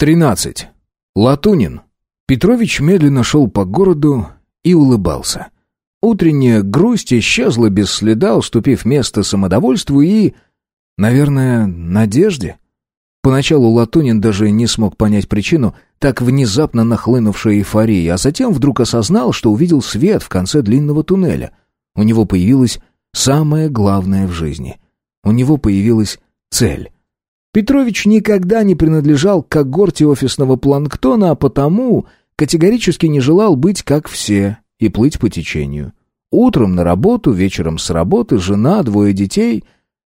13. Латунин. Петрович медленно шел по городу и улыбался. Утренняя грусть исчезла без следа, уступив место самодовольству и... Наверное, надежде? Поначалу Латунин даже не смог понять причину так внезапно нахлынувшей эйфории, а затем вдруг осознал, что увидел свет в конце длинного туннеля. У него появилась самое главное в жизни. У него появилась цель. Петрович никогда не принадлежал к когорте офисного планктона, а потому категорически не желал быть как все и плыть по течению. Утром на работу, вечером с работы, жена, двое детей.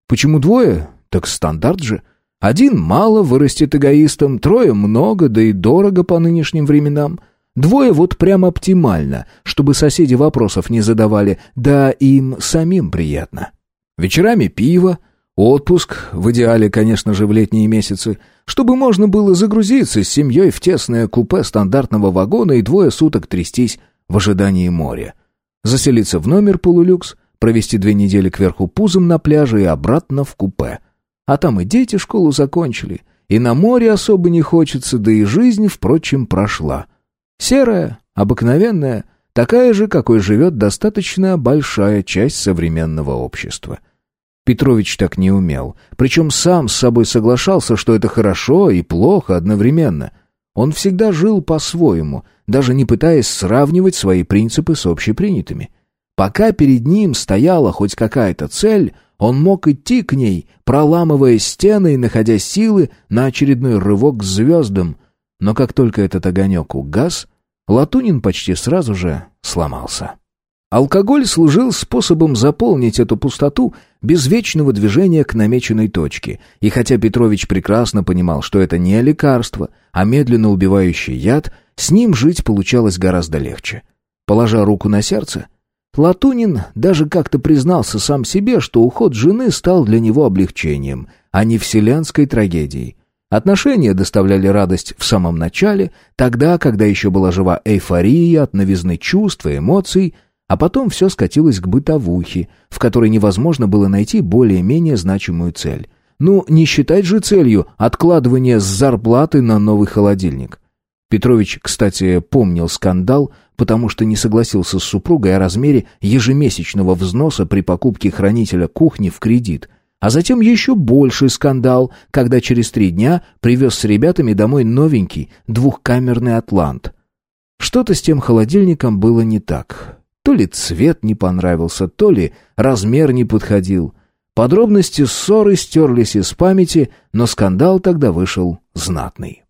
Почему двое? Так стандарт же. Один мало вырастет эгоистом, трое много, да и дорого по нынешним временам. Двое вот прям оптимально, чтобы соседи вопросов не задавали, да им самим приятно. Вечерами пиво, Отпуск, в идеале, конечно же, в летние месяцы, чтобы можно было загрузиться с семьей в тесное купе стандартного вагона и двое суток трястись в ожидании моря. Заселиться в номер полулюкс, провести две недели кверху пузом на пляже и обратно в купе. А там и дети школу закончили, и на море особо не хочется, да и жизнь, впрочем, прошла. Серая, обыкновенная, такая же, какой живет достаточно большая часть современного общества — Петрович так не умел. Причем сам с собой соглашался, что это хорошо и плохо одновременно. Он всегда жил по-своему, даже не пытаясь сравнивать свои принципы с общепринятыми. Пока перед ним стояла хоть какая-то цель, он мог идти к ней, проламывая стены и находя силы на очередной рывок к звездам. Но как только этот огонек угас, Латунин почти сразу же сломался. Алкоголь служил способом заполнить эту пустоту без вечного движения к намеченной точке, и хотя Петрович прекрасно понимал, что это не лекарство, а медленно убивающий яд, с ним жить получалось гораздо легче. Положа руку на сердце, Латунин даже как-то признался сам себе, что уход жены стал для него облегчением, а не вселенской трагедией. Отношения доставляли радость в самом начале, тогда, когда еще была жива эйфория от новизны чувств и эмоций, а потом все скатилось к бытовухе, в которой невозможно было найти более-менее значимую цель. Ну, не считать же целью откладывание с зарплаты на новый холодильник. Петрович, кстати, помнил скандал, потому что не согласился с супругой о размере ежемесячного взноса при покупке хранителя кухни в кредит. А затем еще больший скандал, когда через три дня привез с ребятами домой новенький двухкамерный «Атлант». Что-то с тем холодильником было не так. То ли цвет не понравился, то ли размер не подходил. Подробности ссоры стерлись из памяти, но скандал тогда вышел знатный.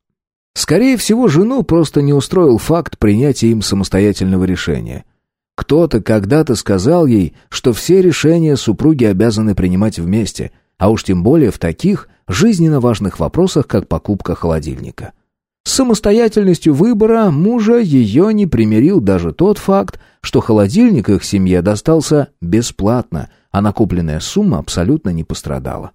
Скорее всего, жену просто не устроил факт принятия им самостоятельного решения. Кто-то когда-то сказал ей, что все решения супруги обязаны принимать вместе, а уж тем более в таких жизненно важных вопросах, как покупка холодильника. С самостоятельностью выбора мужа ее не примирил даже тот факт, что холодильник их семье достался бесплатно, а накопленная сумма абсолютно не пострадала.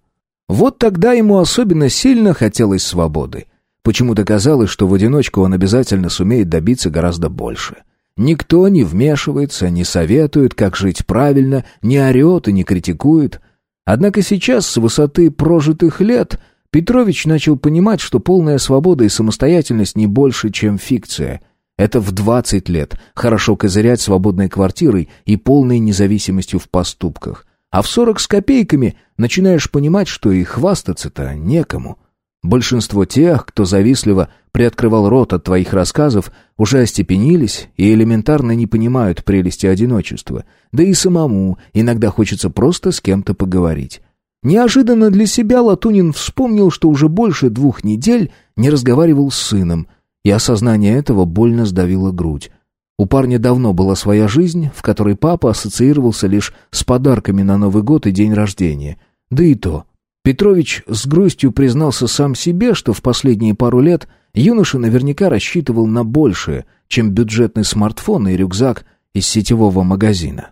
Вот тогда ему особенно сильно хотелось свободы. Почему-то казалось, что в одиночку он обязательно сумеет добиться гораздо больше. Никто не вмешивается, не советует, как жить правильно, не орет и не критикует. Однако сейчас, с высоты прожитых лет, Петрович начал понимать, что полная свобода и самостоятельность не больше, чем фикция. Это в 20 лет хорошо козырять свободной квартирой и полной независимостью в поступках. А в 40 с копейками начинаешь понимать, что и хвастаться-то некому. Большинство тех, кто завистливо приоткрывал рот от твоих рассказов, уже остепенились и элементарно не понимают прелести одиночества. Да и самому иногда хочется просто с кем-то поговорить. Неожиданно для себя Латунин вспомнил, что уже больше двух недель не разговаривал с сыном, и осознание этого больно сдавило грудь. У парня давно была своя жизнь, в которой папа ассоциировался лишь с подарками на Новый год и день рождения. Да и то. Петрович с грустью признался сам себе, что в последние пару лет юноша наверняка рассчитывал на большее, чем бюджетный смартфон и рюкзак из сетевого магазина.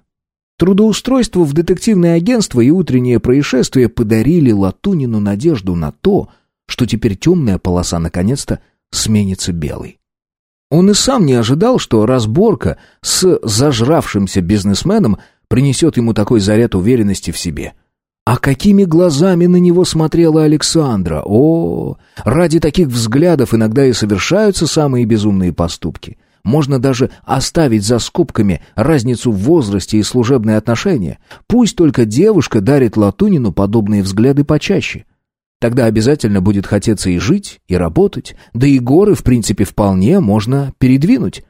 Трудоустройство в детективное агентство и утреннее происшествие подарили Латунину надежду на то, что теперь темная полоса наконец-то сменится белой. Он и сам не ожидал, что разборка с зажравшимся бизнесменом принесет ему такой заряд уверенности в себе. А какими глазами на него смотрела Александра? О, ради таких взглядов иногда и совершаются самые безумные поступки. Можно даже оставить за скобками разницу в возрасте и служебные отношения. Пусть только девушка дарит Латунину подобные взгляды почаще. Тогда обязательно будет хотеться и жить, и работать, да и горы, в принципе, вполне можно передвинуть.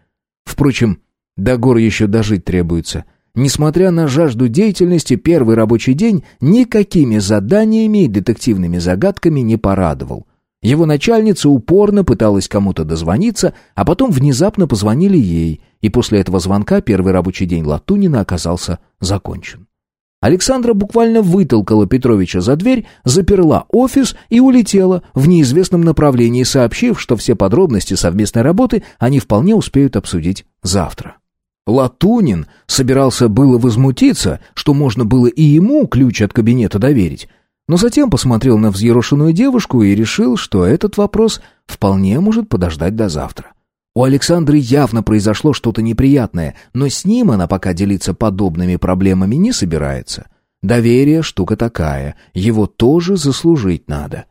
Впрочем, до гор еще дожить требуется – Несмотря на жажду деятельности, первый рабочий день никакими заданиями и детективными загадками не порадовал. Его начальница упорно пыталась кому-то дозвониться, а потом внезапно позвонили ей, и после этого звонка первый рабочий день Латунина оказался закончен. Александра буквально вытолкала Петровича за дверь, заперла офис и улетела в неизвестном направлении, сообщив, что все подробности совместной работы они вполне успеют обсудить завтра. Латунин собирался было возмутиться, что можно было и ему ключ от кабинета доверить, но затем посмотрел на взъерошенную девушку и решил, что этот вопрос вполне может подождать до завтра. У Александры явно произошло что-то неприятное, но с ним она пока делиться подобными проблемами не собирается. Доверие штука такая, его тоже заслужить надо.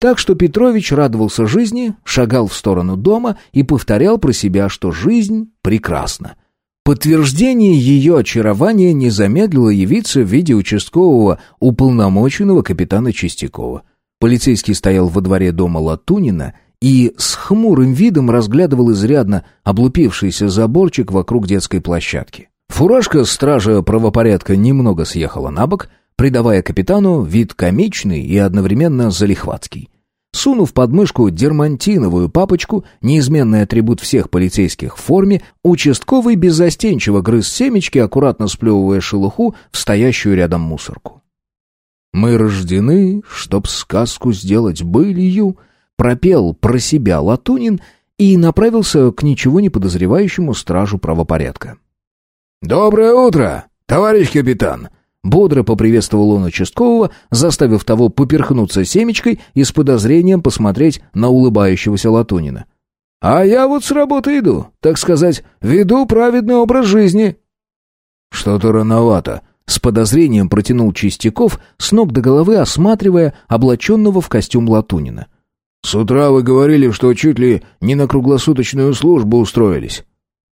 Так что Петрович радовался жизни, шагал в сторону дома и повторял про себя, что жизнь прекрасна. Подтверждение ее очарования не замедлило явиться в виде участкового уполномоченного капитана Чистякова. Полицейский стоял во дворе дома Латунина и с хмурым видом разглядывал изрядно облупившийся заборчик вокруг детской площадки. Фуражка стража правопорядка немного съехала на бок, придавая капитану вид комичный и одновременно залихватский. Сунув под мышку дермантиновую папочку, неизменный атрибут всех полицейских в форме, участковый беззастенчиво грыз семечки, аккуратно сплевывая шелуху в стоящую рядом мусорку. «Мы рождены, чтоб сказку сделать былью», пропел про себя Латунин и направился к ничего не подозревающему стражу правопорядка. «Доброе утро, товарищ капитан!» Бодро поприветствовал он участкового, заставив того поперхнуться семечкой и с подозрением посмотреть на улыбающегося Латунина. «А я вот с работы иду, так сказать, веду праведный образ жизни». «Что-то рановато», — с подозрением протянул Чистяков, с ног до головы осматривая облаченного в костюм Латунина. «С утра вы говорили, что чуть ли не на круглосуточную службу устроились».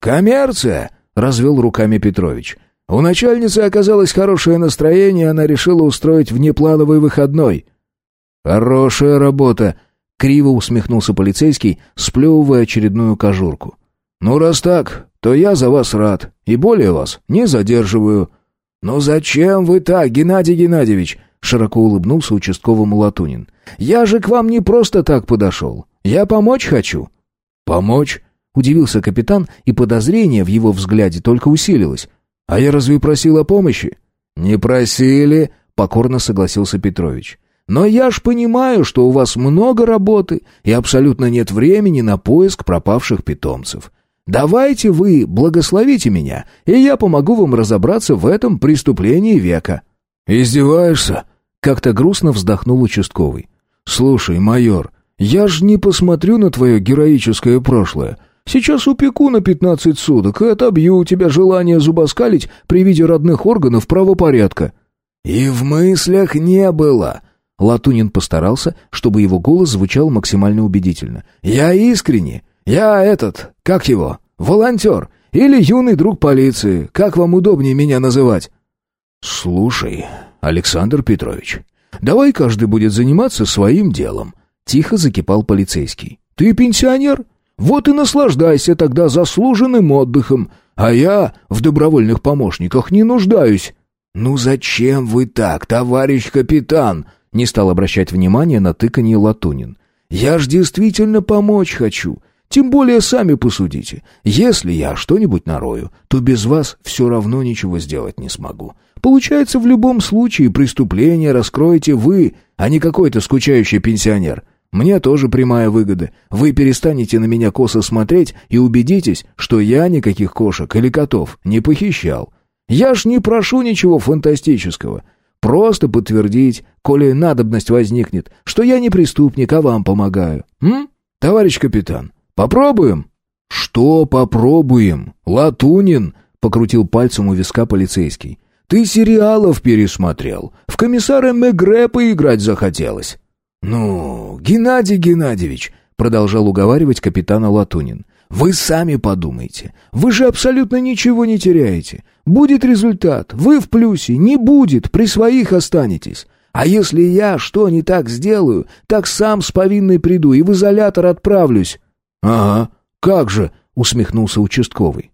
«Коммерция!» — развел руками Петрович. У начальницы оказалось хорошее настроение, она решила устроить внеплановый выходной. «Хорошая работа», — криво усмехнулся полицейский, сплевывая очередную кожурку. «Ну, раз так, то я за вас рад, и более вас не задерживаю». «Ну зачем вы так, Геннадий Геннадьевич?» — широко улыбнулся участковому Латунин. «Я же к вам не просто так подошел. Я помочь хочу». «Помочь?» — удивился капитан, и подозрение в его взгляде только усилилось. «А я разве просил о помощи?» «Не просили», — покорно согласился Петрович. «Но я ж понимаю, что у вас много работы и абсолютно нет времени на поиск пропавших питомцев. Давайте вы благословите меня, и я помогу вам разобраться в этом преступлении века». «Издеваешься?» — как-то грустно вздохнул участковый. «Слушай, майор, я ж не посмотрю на твое героическое прошлое. Сейчас упеку на пятнадцать суток и отобью у тебя желание зубоскалить при виде родных органов правопорядка». «И в мыслях не было». Латунин постарался, чтобы его голос звучал максимально убедительно. «Я искренне. Я этот, как его, волонтер. Или юный друг полиции. Как вам удобнее меня называть?» «Слушай, Александр Петрович, давай каждый будет заниматься своим делом». Тихо закипал полицейский. «Ты пенсионер?» Вот и наслаждайся тогда заслуженным отдыхом, а я в добровольных помощниках не нуждаюсь». «Ну зачем вы так, товарищ капитан?» Не стал обращать внимания на тыканье Латунин. «Я ж действительно помочь хочу. Тем более сами посудите. Если я что-нибудь нарою, то без вас все равно ничего сделать не смогу. Получается, в любом случае преступление раскроете вы, а не какой-то скучающий пенсионер. Мне тоже прямая выгода. Вы перестанете на меня косо смотреть и убедитесь, что я никаких кошек или котов не похищал. Я ж не прошу ничего фантастического. Просто подтвердить, коли надобность возникнет, что я не преступник, а вам помогаю. М? Товарищ капитан, попробуем? Что попробуем? Латунин, покрутил пальцем у виска полицейский. Ты сериалов пересмотрел. В комиссара Мегре поиграть захотелось». «Ну, Геннадий Геннадьевич», — продолжал уговаривать капитана Латунин, «вы сами подумайте. Вы же абсолютно ничего не теряете. Будет результат, вы в плюсе, не будет, при своих останетесь. А если я что не так сделаю, так сам с повинной приду и в изолятор отправлюсь». «Ага, как же», — усмехнулся участковый.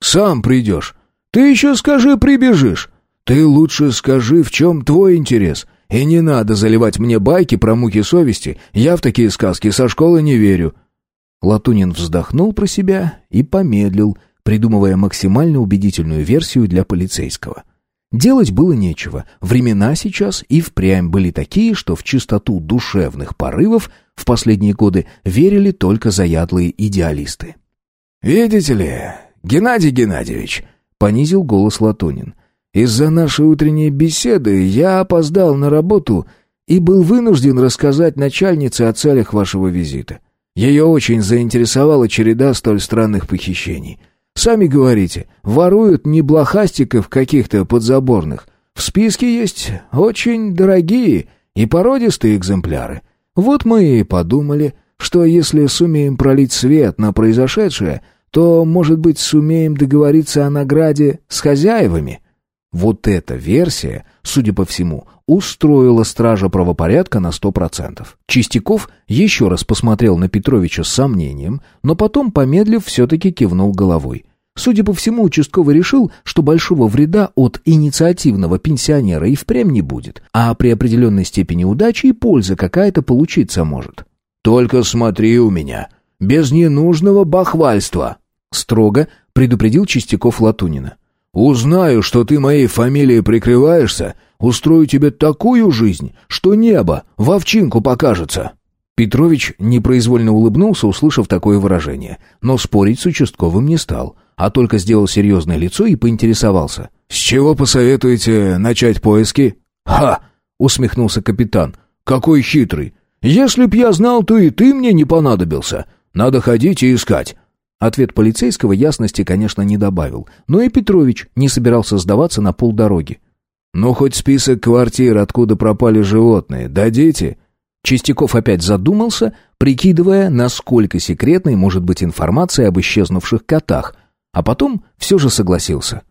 «Сам придешь. Ты еще скажи, прибежишь. Ты лучше скажи, в чем твой интерес. И не надо заливать мне байки про муки совести. Я в такие сказки со школы не верю». Латунин вздохнул про себя и помедлил, придумывая максимально убедительную версию для полицейского. Делать было нечего. Времена сейчас и впрямь были такие, что в чистоту душевных порывов в последние годы верили только заядлые идеалисты. «Видите ли, Геннадий Геннадьевич», — понизил голос Латунин, «из-за нашей утренней беседы я опоздал на работу и был вынужден рассказать начальнице о целях вашего визита. Ее очень заинтересовала череда столь странных похищений». Сами говорите, воруют не блохастиков каких-то подзаборных. В списке есть очень дорогие и породистые экземпляры. Вот мы и подумали, что если сумеем пролить свет на произошедшее, то, может быть, сумеем договориться о награде с хозяевами. Вот эта версия, судя по всему, устроила стража правопорядка на сто процентов. Чистяков еще раз посмотрел на Петровича с сомнением, но потом, помедлив, все-таки кивнул головой. Судя по всему, участковый решил, что большого вреда от инициативного пенсионера и впрямь не будет, а при определенной степени удачи и польза какая-то получиться может. «Только смотри у меня, без ненужного бахвальства!» Строго предупредил Чистяков Латунина. «Узнаю, что ты моей фамилией прикрываешься, устрою тебе такую жизнь, что небо в овчинку покажется!» Петрович непроизвольно улыбнулся, услышав такое выражение, но спорить с участковым не стал, а только сделал серьезное лицо и поинтересовался. «С чего посоветуете начать поиски?» «Ха!» — усмехнулся капитан. «Какой хитрый! Если б я знал, то и ты мне не понадобился. Надо ходить и искать». Ответ полицейского ясности, конечно, не добавил, но и Петрович не собирался сдаваться на полдороги. «Ну, хоть список квартир, откуда пропали животные, дадите?» Чистяков опять задумался, прикидывая, насколько секретной может быть информация об исчезнувших котах, а потом все же согласился.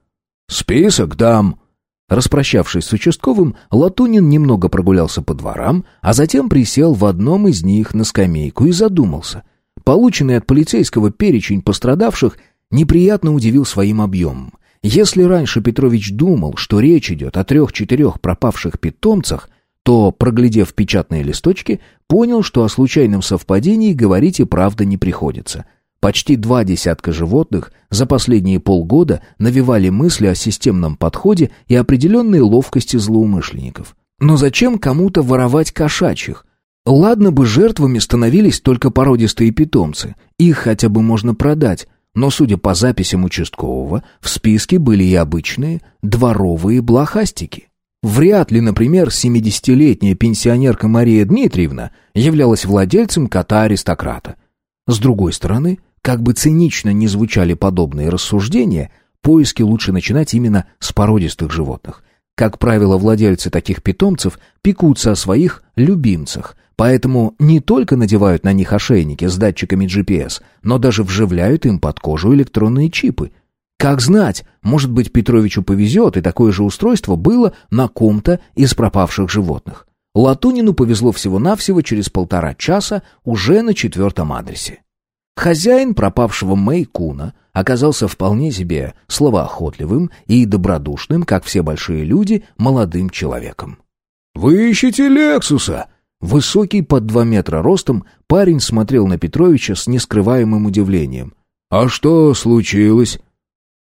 «Список дам». Распрощавшись с участковым, Латунин немного прогулялся по дворам, а затем присел в одном из них на скамейку и задумался. Полученный от полицейского перечень пострадавших неприятно удивил своим объемом. Если раньше Петрович думал, что речь идет о трех-четырех пропавших питомцах, то, проглядев печатные листочки, понял, что о случайном совпадении говорить и правда не приходится. Почти два десятка животных за последние полгода навевали мысли о системном подходе и определенной ловкости злоумышленников. Но зачем кому-то воровать кошачьих? Ладно бы жертвами становились только породистые питомцы, их хотя бы можно продать, но, судя по записям участкового, в списке были и обычные дворовые блохастики. Вряд ли, например, 70-летняя пенсионерка Мария Дмитриевна являлась владельцем кота-аристократа. С другой стороны, как бы цинично ни звучали подобные рассуждения, поиски лучше начинать именно с породистых животных. Как правило, владельцы таких питомцев пекутся о своих любимцах, поэтому не только надевают на них ошейники с датчиками GPS, но даже вживляют им под кожу электронные чипы – как знать, может быть, Петровичу повезет, и такое же устройство было на ком-то из пропавших животных. Латунину повезло всего-навсего через полтора часа уже на четвертом адресе. Хозяин пропавшего Мэйкуна оказался вполне себе словоохотливым и добродушным, как все большие люди, молодым человеком. «Вы ищете Лексуса?» Высокий, под два метра ростом, парень смотрел на Петровича с нескрываемым удивлением. «А что случилось?»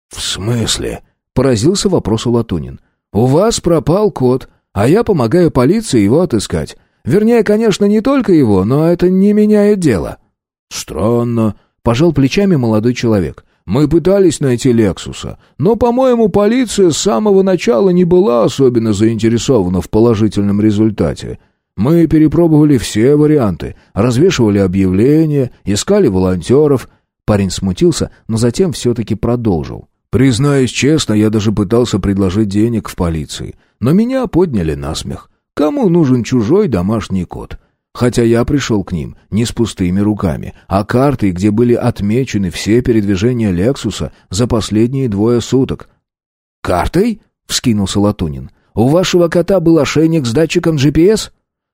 «В смысле?» — поразился вопросу Латунин. «У вас пропал кот, а я помогаю полиции его отыскать. Вернее, конечно, не только его, но это не меняет дело». «Странно», — пожал плечами молодой человек. «Мы пытались найти Лексуса, но, по-моему, полиция с самого начала не была особенно заинтересована в положительном результате. Мы перепробовали все варианты, развешивали объявления, искали волонтеров». Парень смутился, но затем все-таки продолжил. Признаюсь честно, я даже пытался предложить денег в полиции, но меня подняли на смех. Кому нужен чужой домашний кот? Хотя я пришел к ним не с пустыми руками, а картой, где были отмечены все передвижения Лексуса за последние двое суток. «Картой?» — вскинулся Латунин. «У вашего кота был ошейник с датчиком GPS?»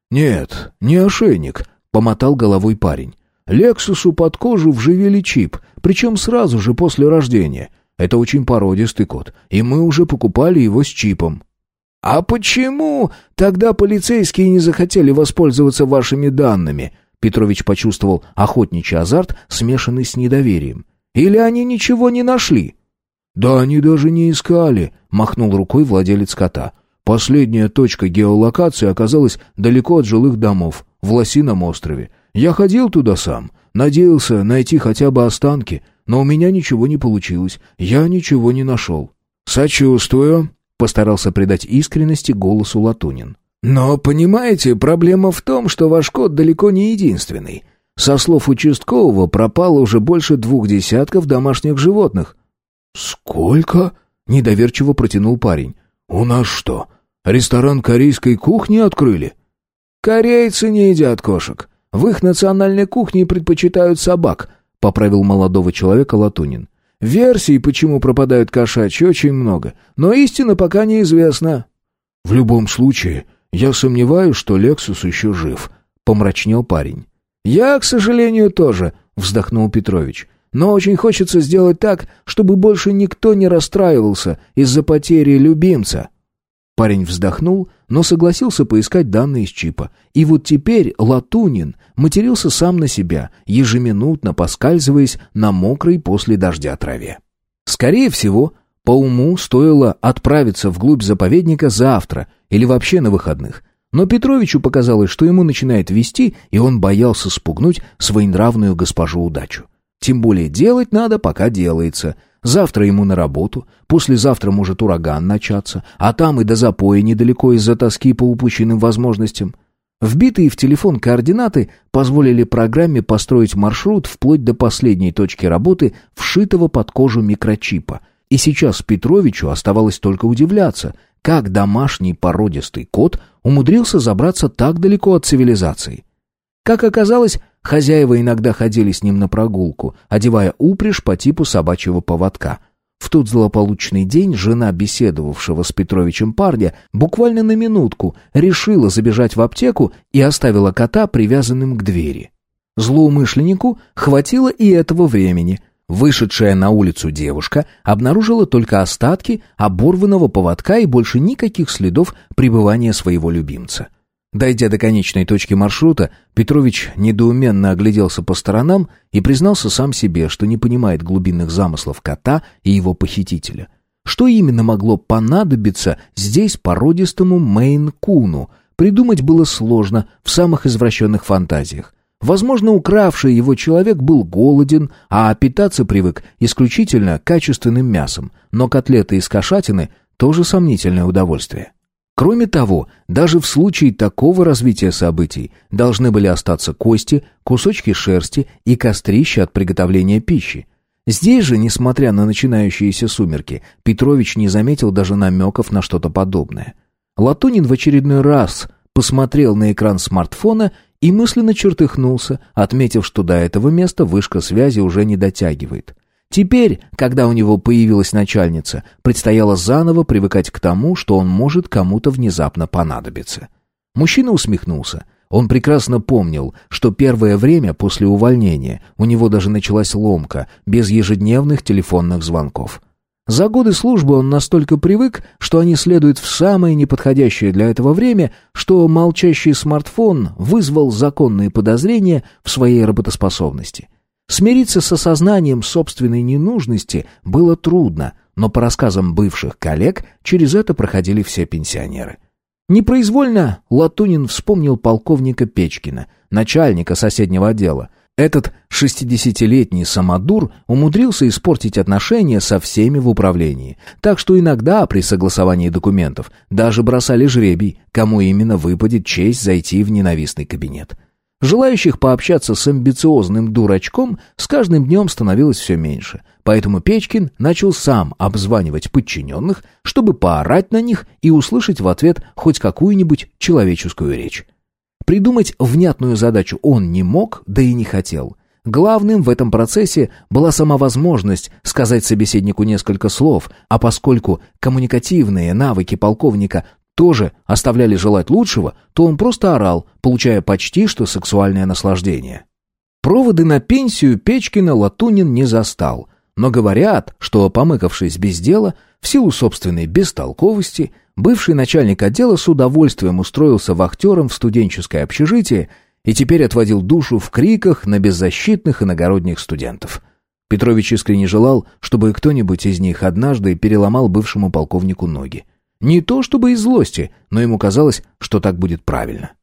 «Нет, не ошейник», — помотал головой парень. «Лексусу под кожу вживили чип, причем сразу же после рождения. Это очень породистый кот, и мы уже покупали его с чипом». «А почему тогда полицейские не захотели воспользоваться вашими данными?» Петрович почувствовал охотничий азарт, смешанный с недоверием. «Или они ничего не нашли?» «Да они даже не искали», — махнул рукой владелец кота. «Последняя точка геолокации оказалась далеко от жилых домов, в Лосином острове. Я ходил туда сам, надеялся найти хотя бы останки, но у меня ничего не получилось, я ничего не нашел». «Сочувствую», Постарался придать искренности голосу Латунин. «Но, понимаете, проблема в том, что ваш кот далеко не единственный. Со слов участкового пропало уже больше двух десятков домашних животных». «Сколько?» — недоверчиво протянул парень. «У нас что, ресторан корейской кухни открыли?» «Корейцы не едят кошек. В их национальной кухне предпочитают собак», — поправил молодого человека Латунин. Версий, почему пропадают кошачьи, очень много, но истина пока неизвестна». «В любом случае, я сомневаюсь, что Лексус еще жив», — помрачнел парень. «Я, к сожалению, тоже», — вздохнул Петрович. «Но очень хочется сделать так, чтобы больше никто не расстраивался из-за потери любимца». Парень вздохнул, но согласился поискать данные с чипа. И вот теперь Латунин матерился сам на себя, ежеминутно поскальзываясь на мокрой после дождя траве. Скорее всего, по уму стоило отправиться вглубь заповедника завтра или вообще на выходных. Но Петровичу показалось, что ему начинает вести, и он боялся спугнуть своенравную госпожу удачу. Тем более делать надо, пока делается. Завтра ему на работу, послезавтра может ураган начаться, а там и до запоя недалеко из-за тоски по упущенным возможностям. Вбитые в телефон координаты позволили программе построить маршрут вплоть до последней точки работы вшитого под кожу микрочипа. И сейчас Петровичу оставалось только удивляться, как домашний породистый кот умудрился забраться так далеко от цивилизации. Как оказалось, Хозяева иногда ходили с ним на прогулку, одевая упряжь по типу собачьего поводка. В тот злополучный день жена беседовавшего с Петровичем парня буквально на минутку решила забежать в аптеку и оставила кота привязанным к двери. Злоумышленнику хватило и этого времени. Вышедшая на улицу девушка обнаружила только остатки оборванного поводка и больше никаких следов пребывания своего любимца. Дойдя до конечной точки маршрута, Петрович недоуменно огляделся по сторонам и признался сам себе, что не понимает глубинных замыслов кота и его похитителя. Что именно могло понадобиться здесь породистому Мейн-куну, придумать было сложно в самых извращенных фантазиях. Возможно, укравший его человек был голоден, а питаться привык исключительно качественным мясом, но котлеты из кошатины – тоже сомнительное удовольствие. Кроме того, даже в случае такого развития событий должны были остаться кости, кусочки шерсти и кострища от приготовления пищи. Здесь же, несмотря на начинающиеся сумерки, Петрович не заметил даже намеков на что-то подобное. Латунин в очередной раз посмотрел на экран смартфона и мысленно чертыхнулся, отметив, что до этого места вышка связи уже не дотягивает. Теперь, когда у него появилась начальница, предстояло заново привыкать к тому, что он может кому-то внезапно понадобиться. Мужчина усмехнулся. Он прекрасно помнил, что первое время после увольнения у него даже началась ломка, без ежедневных телефонных звонков. За годы службы он настолько привык, что они следуют в самое неподходящее для этого время, что молчащий смартфон вызвал законные подозрения в своей работоспособности – Смириться с осознанием собственной ненужности было трудно, но по рассказам бывших коллег через это проходили все пенсионеры. Непроизвольно Латунин вспомнил полковника Печкина, начальника соседнего отдела. Этот шестидесятилетний самодур умудрился испортить отношения со всеми в управлении, так что иногда при согласовании документов даже бросали жребий, кому именно выпадет честь зайти в ненавистный кабинет. Желающих пообщаться с амбициозным дурачком с каждым днем становилось все меньше, поэтому Печкин начал сам обзванивать подчиненных, чтобы поорать на них и услышать в ответ хоть какую-нибудь человеческую речь. Придумать внятную задачу он не мог, да и не хотел. Главным в этом процессе была сама возможность сказать собеседнику несколько слов, а поскольку коммуникативные навыки полковника тоже оставляли желать лучшего, то он просто орал, получая почти что сексуальное наслаждение. Проводы на пенсию Печкина Латунин не застал, но говорят, что, помыкавшись без дела, в силу собственной бестолковости, бывший начальник отдела с удовольствием устроился вахтером в студенческое общежитие и теперь отводил душу в криках на беззащитных иногородних студентов. Петрович искренне желал, чтобы кто-нибудь из них однажды переломал бывшему полковнику ноги. Не то чтобы из злости, но ему казалось, что так будет правильно.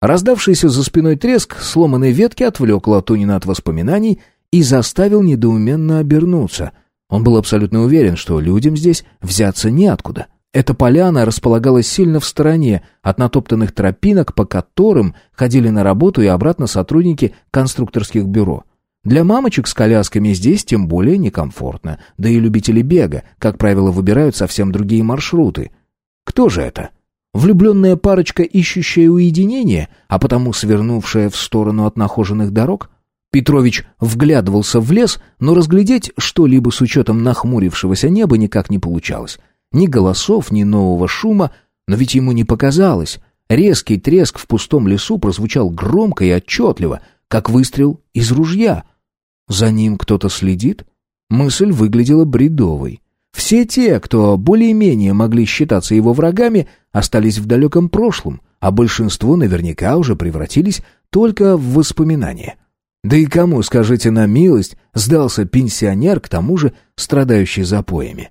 Раздавшийся за спиной треск сломанной ветки отвлек Латунина от воспоминаний и заставил недоуменно обернуться. Он был абсолютно уверен, что людям здесь взяться неоткуда. Эта поляна располагалась сильно в стороне от натоптанных тропинок, по которым ходили на работу и обратно сотрудники конструкторских бюро. Для мамочек с колясками здесь тем более некомфортно, да и любители бега, как правило, выбирают совсем другие маршруты. Кто же это? Влюбленная парочка, ищущая уединение, а потому свернувшая в сторону от нахоженных дорог? Петрович вглядывался в лес, но разглядеть что-либо с учетом нахмурившегося неба никак не получалось. Ни голосов, ни нового шума, но ведь ему не показалось. Резкий треск в пустом лесу прозвучал громко и отчетливо, как выстрел из ружья — за ним кто-то следит? Мысль выглядела бредовой. Все те, кто более-менее могли считаться его врагами, остались в далеком прошлом, а большинство наверняка уже превратились только в воспоминания. Да и кому, скажите на милость, сдался пенсионер, к тому же страдающий запоями?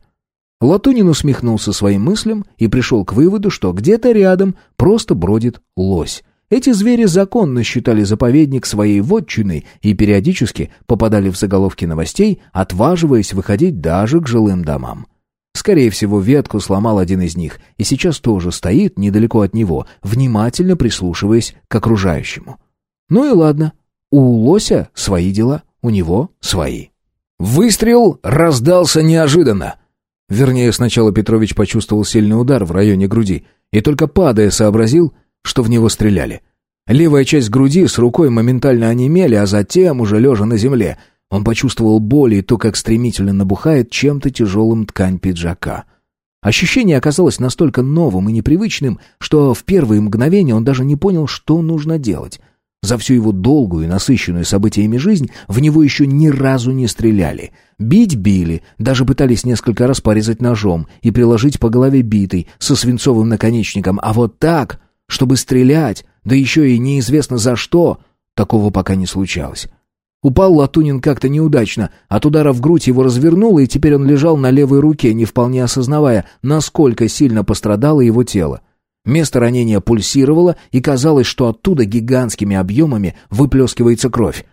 Латунин усмехнулся своим мыслям и пришел к выводу, что где-то рядом просто бродит лось, эти звери законно считали заповедник своей вотчиной и периодически попадали в заголовки новостей, отваживаясь выходить даже к жилым домам. Скорее всего, ветку сломал один из них, и сейчас тоже стоит недалеко от него, внимательно прислушиваясь к окружающему. Ну и ладно, у лося свои дела, у него свои. Выстрел раздался неожиданно. Вернее, сначала Петрович почувствовал сильный удар в районе груди, и только падая сообразил, что в него стреляли. Левая часть груди с рукой моментально онемели, а затем, уже лежа на земле, он почувствовал боль и то, как стремительно набухает чем-то тяжелым ткань пиджака. Ощущение оказалось настолько новым и непривычным, что в первые мгновения он даже не понял, что нужно делать. За всю его долгую и насыщенную событиями жизнь в него еще ни разу не стреляли. Бить били, даже пытались несколько раз порезать ножом и приложить по голове битой со свинцовым наконечником, а вот так чтобы стрелять, да еще и неизвестно за что, такого пока не случалось. Упал Латунин как-то неудачно, от удара в грудь его развернуло, и теперь он лежал на левой руке, не вполне осознавая, насколько сильно пострадало его тело. Место ранения пульсировало, и казалось, что оттуда гигантскими объемами выплескивается кровь.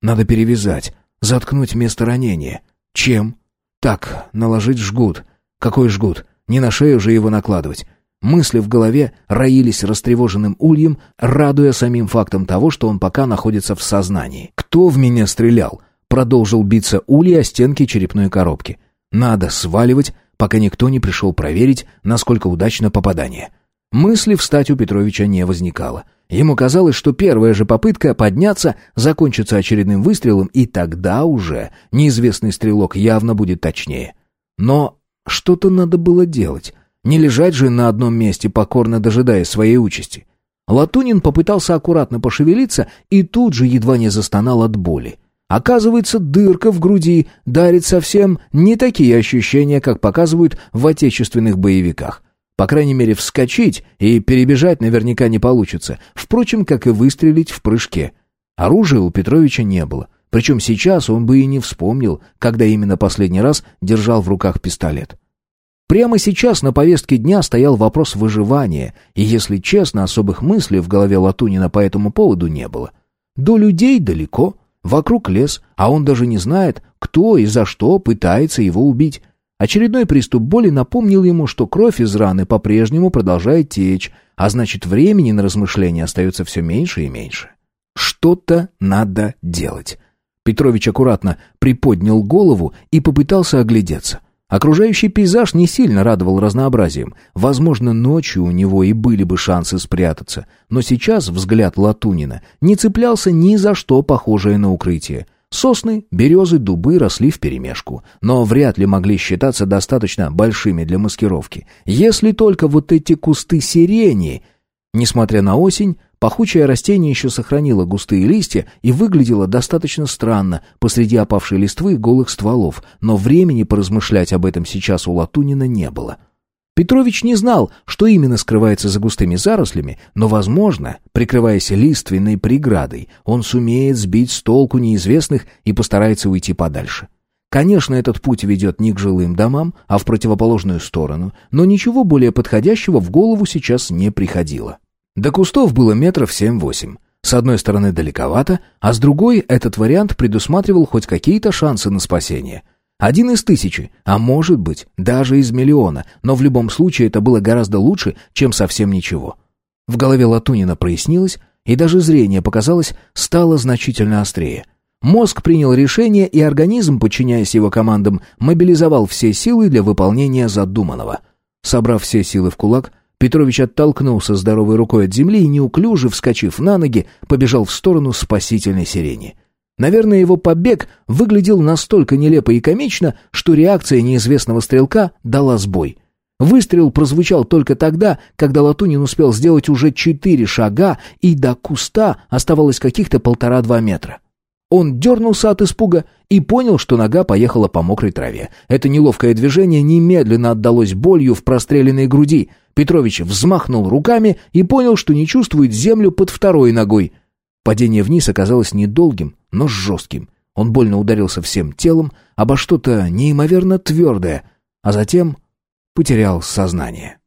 Надо перевязать, заткнуть место ранения. Чем? Так, наложить жгут. Какой жгут? Не на шею же его накладывать. Мысли в голове роились растревоженным ульем, радуя самим фактом того, что он пока находится в сознании. «Кто в меня стрелял?» Продолжил биться улья о стенки черепной коробки. «Надо сваливать, пока никто не пришел проверить, насколько удачно попадание». Мысли встать у Петровича не возникало. Ему казалось, что первая же попытка подняться закончится очередным выстрелом, и тогда уже неизвестный стрелок явно будет точнее. Но что-то надо было делать. Не лежать же на одном месте, покорно дожидаясь своей участи. Латунин попытался аккуратно пошевелиться и тут же едва не застонал от боли. Оказывается, дырка в груди дарит совсем не такие ощущения, как показывают в отечественных боевиках. По крайней мере, вскочить и перебежать наверняка не получится, впрочем, как и выстрелить в прыжке. Оружия у Петровича не было, причем сейчас он бы и не вспомнил, когда именно последний раз держал в руках пистолет. Прямо сейчас на повестке дня стоял вопрос выживания, и, если честно, особых мыслей в голове Латунина по этому поводу не было. До людей далеко, вокруг лес, а он даже не знает, кто и за что пытается его убить. Очередной приступ боли напомнил ему, что кровь из раны по-прежнему продолжает течь, а значит времени на размышления остается все меньше и меньше. Что-то надо делать. Петрович аккуратно приподнял голову и попытался оглядеться. Окружающий пейзаж не сильно радовал разнообразием. Возможно, ночью у него и были бы шансы спрятаться. Но сейчас взгляд Латунина не цеплялся ни за что похожее на укрытие. Сосны, березы, дубы росли вперемешку, но вряд ли могли считаться достаточно большими для маскировки. Если только вот эти кусты сирени... Несмотря на осень, Пахучее растение еще сохранило густые листья и выглядело достаточно странно посреди опавшей листвы и голых стволов, но времени поразмышлять об этом сейчас у Латунина не было. Петрович не знал, что именно скрывается за густыми зарослями, но, возможно, прикрываясь лиственной преградой, он сумеет сбить с толку неизвестных и постарается уйти подальше. Конечно, этот путь ведет не к жилым домам, а в противоположную сторону, но ничего более подходящего в голову сейчас не приходило. До кустов было метров семь-восемь. С одной стороны далековато, а с другой этот вариант предусматривал хоть какие-то шансы на спасение. Один из тысячи, а может быть, даже из миллиона, но в любом случае это было гораздо лучше, чем совсем ничего. В голове Латунина прояснилось, и даже зрение, показалось, стало значительно острее. Мозг принял решение, и организм, подчиняясь его командам, мобилизовал все силы для выполнения задуманного. Собрав все силы в кулак, Петрович оттолкнулся здоровой рукой от земли и, неуклюже вскочив на ноги, побежал в сторону спасительной сирени. Наверное, его побег выглядел настолько нелепо и комично, что реакция неизвестного стрелка дала сбой. Выстрел прозвучал только тогда, когда Латунин успел сделать уже четыре шага, и до куста оставалось каких-то полтора-два метра. Он дернулся от испуга и понял, что нога поехала по мокрой траве. Это неловкое движение немедленно отдалось болью в простреленной груди — Петрович взмахнул руками и понял, что не чувствует землю под второй ногой. Падение вниз оказалось недолгим, но жестким. Он больно ударился всем телом обо что-то неимоверно твердое, а затем потерял сознание.